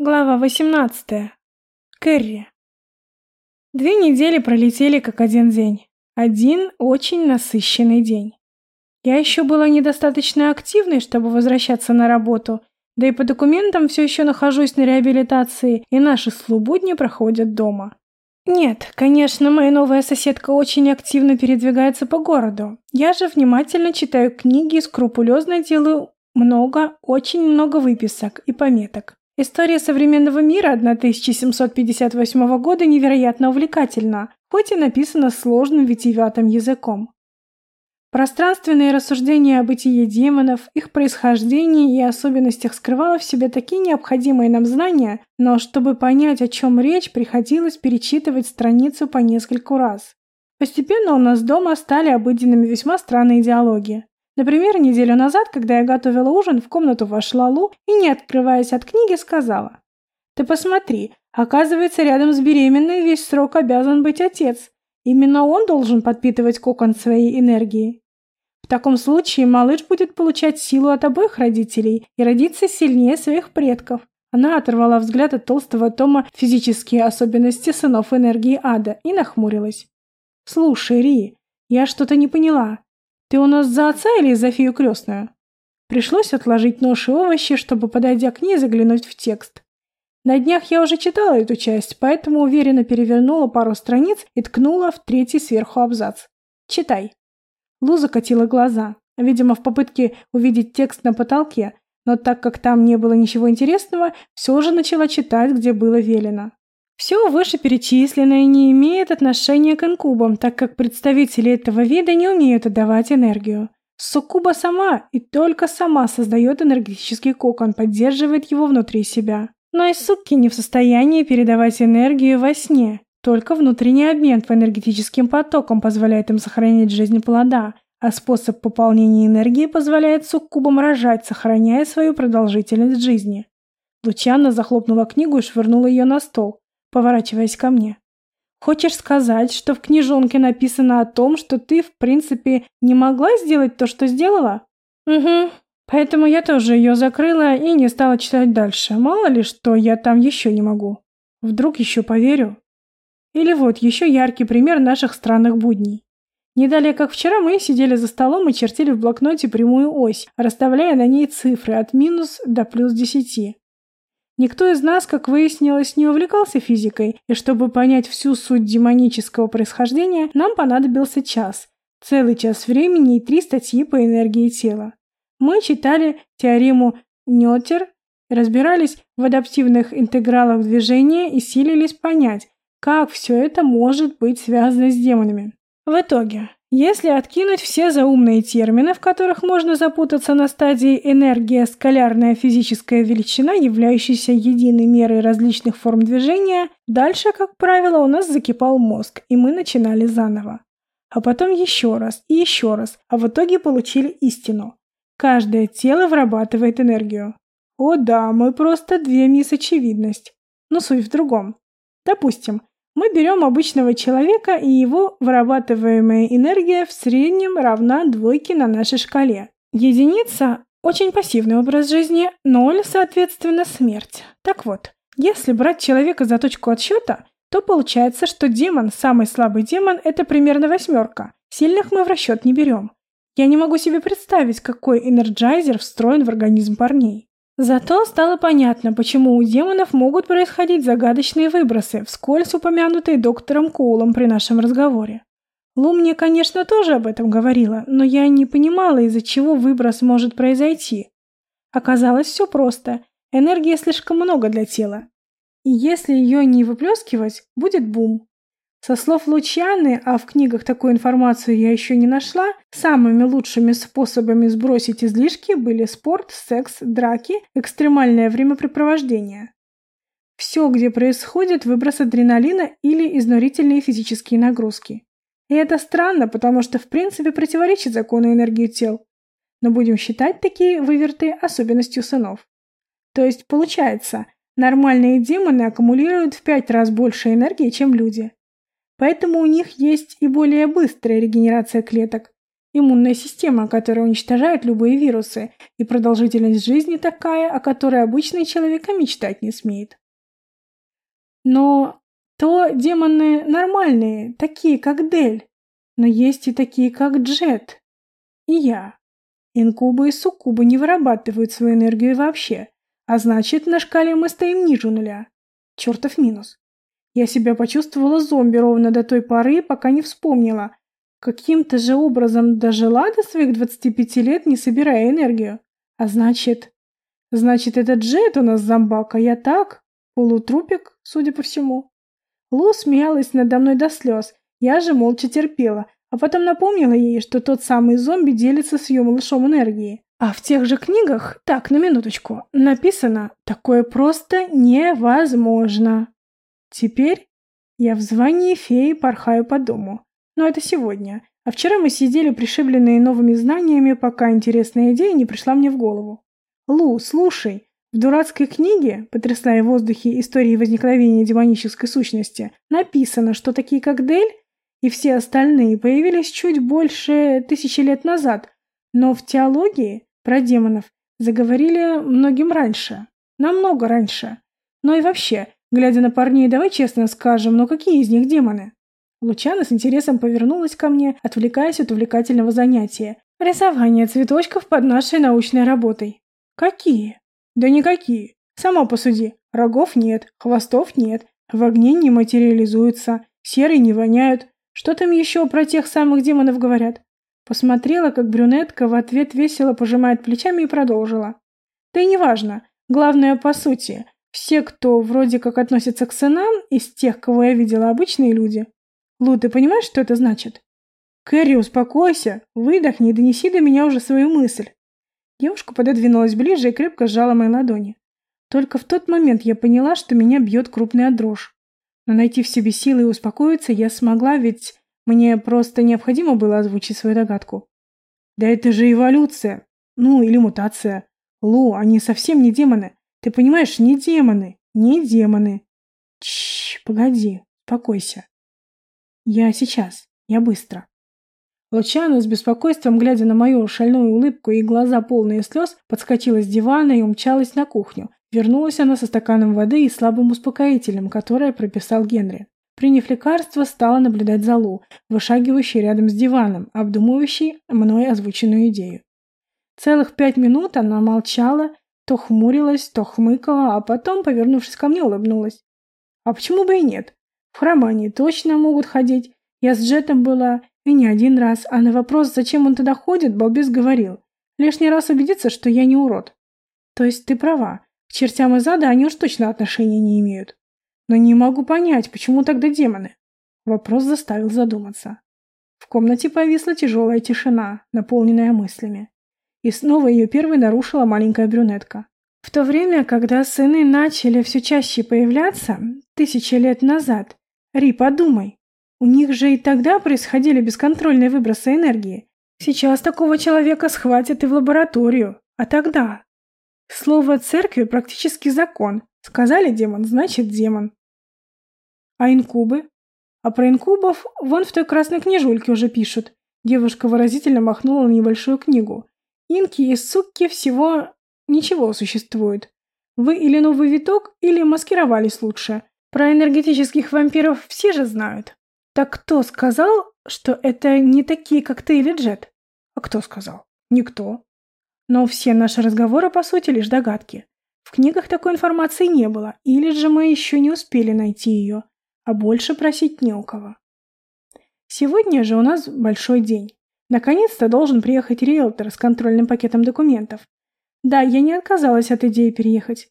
Глава 18. Кэрри. Две недели пролетели как один день. Один очень насыщенный день. Я еще была недостаточно активной, чтобы возвращаться на работу, да и по документам все еще нахожусь на реабилитации, и наши слободни проходят дома. Нет, конечно, моя новая соседка очень активно передвигается по городу. Я же внимательно читаю книги и скрупулезно делаю много, очень много выписок и пометок. История современного мира 1758 года невероятно увлекательна, хоть и написана сложным витиеватым языком. Пространственные рассуждения о бытии демонов, их происхождении и особенностях скрывало в себе такие необходимые нам знания, но чтобы понять, о чем речь, приходилось перечитывать страницу по нескольку раз. Постепенно у нас дома стали обыденными весьма странные диалоги. Например, неделю назад, когда я готовила ужин, в комнату вошла Лу и, не открываясь от книги, сказала. «Ты посмотри, оказывается, рядом с беременной весь срок обязан быть отец. Именно он должен подпитывать кокон своей энергии. В таком случае малыш будет получать силу от обоих родителей и родиться сильнее своих предков. Она оторвала взгляд от толстого тома «Физические особенности сынов энергии ада» и нахмурилась. «Слушай, Ри, я что-то не поняла. Ты у нас за отца или за фею крестную? Пришлось отложить нож и овощи, чтобы, подойдя к ней, заглянуть в текст. На днях я уже читала эту часть, поэтому уверенно перевернула пару страниц и ткнула в третий сверху абзац. Читай. Лу закатила глаза, видимо, в попытке увидеть текст на потолке, но так как там не было ничего интересного, все же начала читать, где было велено. Все вышеперечисленное не имеет отношения к инкубам, так как представители этого вида не умеют отдавать энергию. Суккуба сама и только сама создает энергетический кокон, поддерживает его внутри себя. Но и сукки не в состоянии передавать энергию во сне. Только внутренний обмен по энергетическим потокам позволяет им сохранять жизнь плода, а способ пополнения энергии позволяет суккубам рожать, сохраняя свою продолжительность жизни. Лучана захлопнула книгу и швырнула ее на стол поворачиваясь ко мне. Хочешь сказать, что в книжонке написано о том, что ты, в принципе, не могла сделать то, что сделала? Угу. Поэтому я тоже ее закрыла и не стала читать дальше. Мало ли, что я там еще не могу. Вдруг еще поверю. Или вот еще яркий пример наших странных будней. Не далее, как вчера, мы сидели за столом и чертили в блокноте прямую ось, расставляя на ней цифры от минус до плюс десяти. Никто из нас, как выяснилось, не увлекался физикой, и чтобы понять всю суть демонического происхождения, нам понадобился час. Целый час времени и три статьи по энергии тела. Мы читали теорему Нётер, разбирались в адаптивных интегралах движения и силились понять, как все это может быть связано с демонами. В итоге, если откинуть все заумные термины, в которых можно запутаться на стадии энергия, скалярная физическая величина, являющаяся единой мерой различных форм движения, дальше, как правило, у нас закипал мозг, и мы начинали заново. А потом еще раз и еще раз, а в итоге получили истину. Каждое тело вырабатывает энергию. О да, мы просто две мисс очевидность. Но суть в другом. Допустим, мы берем обычного человека, и его вырабатываемая энергия в среднем равна двойке на нашей шкале. Единица – очень пассивный образ жизни, ноль, соответственно, смерть. Так вот, если брать человека за точку отсчета, то получается, что демон, самый слабый демон, это примерно восьмерка. Сильных мы в расчет не берем. Я не могу себе представить, какой энерджайзер встроен в организм парней. Зато стало понятно, почему у демонов могут происходить загадочные выбросы, вскользь упомянутые доктором Коулом при нашем разговоре. Лу мне, конечно, тоже об этом говорила, но я не понимала, из-за чего выброс может произойти. Оказалось, все просто. Энергии слишком много для тела. И если ее не выплескивать, будет бум. Со слов Лучаны, а в книгах такую информацию я еще не нашла, самыми лучшими способами сбросить излишки были спорт, секс, драки, экстремальное времяпрепровождение. Все, где происходит выброс адреналина или изнурительные физические нагрузки. И это странно, потому что в принципе противоречит закону энергии тел. Но будем считать такие выверты особенностью сынов. То есть получается, нормальные демоны аккумулируют в пять раз больше энергии, чем люди. Поэтому у них есть и более быстрая регенерация клеток. Иммунная система, которая уничтожает любые вирусы, и продолжительность жизни такая, о которой обычный человек и мечтать не смеет. Но то демоны нормальные, такие как Дель, но есть и такие как Джет. И я. Инкубы и суккубы не вырабатывают свою энергию вообще, а значит, на шкале мы стоим ниже нуля. Чертов минус. Я себя почувствовала зомби ровно до той поры, пока не вспомнила. Каким-то же образом дожила до своих 25 лет, не собирая энергию. А значит... Значит, это Джет у нас зомбак, а я так? Полутрупик, судя по всему. Лу смеялась надо мной до слез. Я же молча терпела, а потом напомнила ей, что тот самый зомби делится с ее малышом энергией. А в тех же книгах, так, на минуточку, написано «Такое просто невозможно». Теперь я в звании феи порхаю по дому. Но это сегодня. А вчера мы сидели пришибленные новыми знаниями, пока интересная идея не пришла мне в голову. «Лу, слушай, в дурацкой книге, потрясая в воздухе истории возникновения демонической сущности, написано, что такие как Дель и все остальные появились чуть больше тысячи лет назад, но в теологии про демонов заговорили многим раньше, намного раньше. Но и вообще, глядя на парней, давай честно скажем, но какие из них демоны? Лучана с интересом повернулась ко мне, отвлекаясь от увлекательного занятия. Рисование цветочков под нашей научной работой. Какие? Да никакие. Сама посуди. Рогов нет, хвостов нет, в огне не материализуются, серые не воняют. Что там еще про тех самых демонов говорят? Посмотрела, как брюнетка в ответ весело пожимает плечами и продолжила. Да и неважно. Главное, по сути, все, кто вроде как относится к сынам, из тех, кого я видела, обычные люди. Лу, ты понимаешь, что это значит? Кэрри, успокойся, выдохни и донеси до меня уже свою мысль. Девушка пододвинулась ближе и крепко сжала мои ладони. Только в тот момент я поняла, что меня бьет крупная дрожь. Но найти в себе силы и успокоиться я смогла, ведь мне просто необходимо было озвучить свою догадку. Да это же эволюция. Ну, или мутация. Лу, они совсем не демоны. Ты понимаешь, не демоны. Не демоны. Чш, погоди, успокойся. Я сейчас. Я быстро. Лучана с беспокойством, глядя на мою шальную улыбку и глаза полные слез, подскочила с дивана и умчалась на кухню. Вернулась она со стаканом воды и слабым успокоителем, которое прописал Генри. Приняв лекарство, стала наблюдать за Лу, вышагивающей рядом с диваном, обдумывающей мной озвученную идею. Целых пять минут она молчала, то хмурилась, то хмыкала, а потом, повернувшись ко мне, улыбнулась. А почему бы и нет? В храм они точно могут ходить. Я с Джетом была, и не один раз, а на вопрос, зачем он туда ходит, балбес говорил. Лишний раз убедиться, что я не урод. То есть ты права, к чертям из ада они уж точно отношения не имеют. Но не могу понять, почему тогда демоны? Вопрос заставил задуматься. В комнате повисла тяжелая тишина, наполненная мыслями. И снова ее первой нарушила маленькая брюнетка. В то время, когда сыны начали все чаще появляться, тысячи лет назад, Ри, подумай, у них же и тогда происходили бесконтрольные выбросы энергии. Сейчас такого человека схватят и в лабораторию. А тогда? Слово церкви практически закон. Сказали демон, значит демон. А инкубы? А про инкубов вон в той красной книжульке уже пишут. Девушка выразительно махнула на небольшую книгу. Инки и сукки всего ничего существует. Вы или новый виток, или маскировались лучше. Про энергетических вампиров все же знают. Так кто сказал, что это не такие, как ты или Джет? А кто сказал? Никто. Но все наши разговоры, по сути, лишь догадки. В книгах такой информации не было, или же мы еще не успели найти ее а больше просить не у кого. Сегодня же у нас большой день. Наконец-то должен приехать риэлтор с контрольным пакетом документов. Да, я не отказалась от идеи переехать.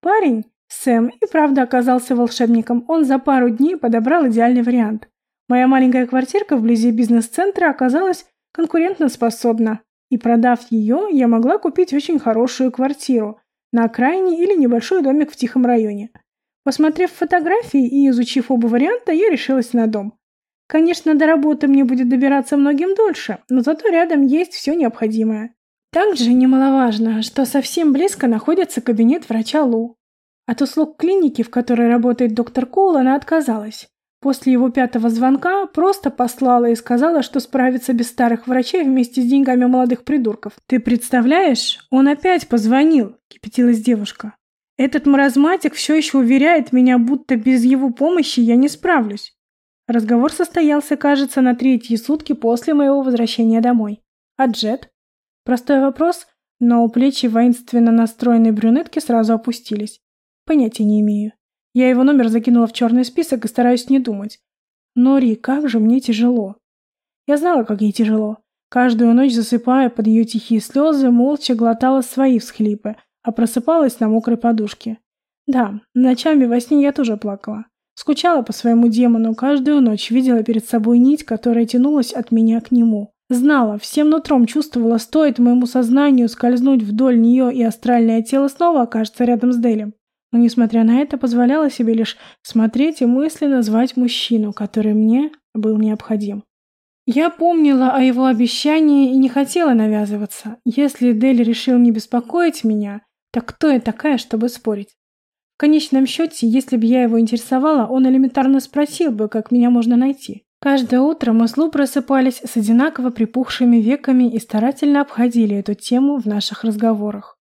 Парень, Сэм, и правда оказался волшебником. Он за пару дней подобрал идеальный вариант. Моя маленькая квартирка вблизи бизнес-центра оказалась конкурентоспособна. И продав ее, я могла купить очень хорошую квартиру на окраине или небольшой домик в тихом районе. Посмотрев фотографии и изучив оба варианта, я решилась на дом. Конечно, до работы мне будет добираться многим дольше, но зато рядом есть все необходимое. Также немаловажно, что совсем близко находится кабинет врача Лу. От услуг клиники, в которой работает доктор Коул, она отказалась. После его пятого звонка просто послала и сказала, что справится без старых врачей вместе с деньгами молодых придурков. «Ты представляешь? Он опять позвонил!» – кипятилась девушка. «Этот маразматик все еще уверяет меня, будто без его помощи я не справлюсь». Разговор состоялся, кажется, на третьи сутки после моего возвращения домой. А Джет? Простой вопрос, но у плечи воинственно настроенной брюнетки сразу опустились. Понятия не имею. Я его номер закинула в черный список и стараюсь не думать. Нори, как же мне тяжело. Я знала, как ей тяжело. Каждую ночь засыпая под ее тихие слезы, молча глотала свои всхлипы, а просыпалась на мокрой подушке. Да, ночами во сне я тоже плакала. Скучала по своему демону, каждую ночь видела перед собой нить, которая тянулась от меня к нему. Знала, всем нутром чувствовала, стоит моему сознанию скользнуть вдоль нее, и астральное тело снова окажется рядом с Делем но, несмотря на это, позволяла себе лишь смотреть и мысленно звать мужчину, который мне был необходим. Я помнила о его обещании и не хотела навязываться. Если Дель решил не беспокоить меня, так кто я такая, чтобы спорить? В конечном счете, если бы я его интересовала, он элементарно спросил бы, как меня можно найти. Каждое утро мы с Лу просыпались с одинаково припухшими веками и старательно обходили эту тему в наших разговорах.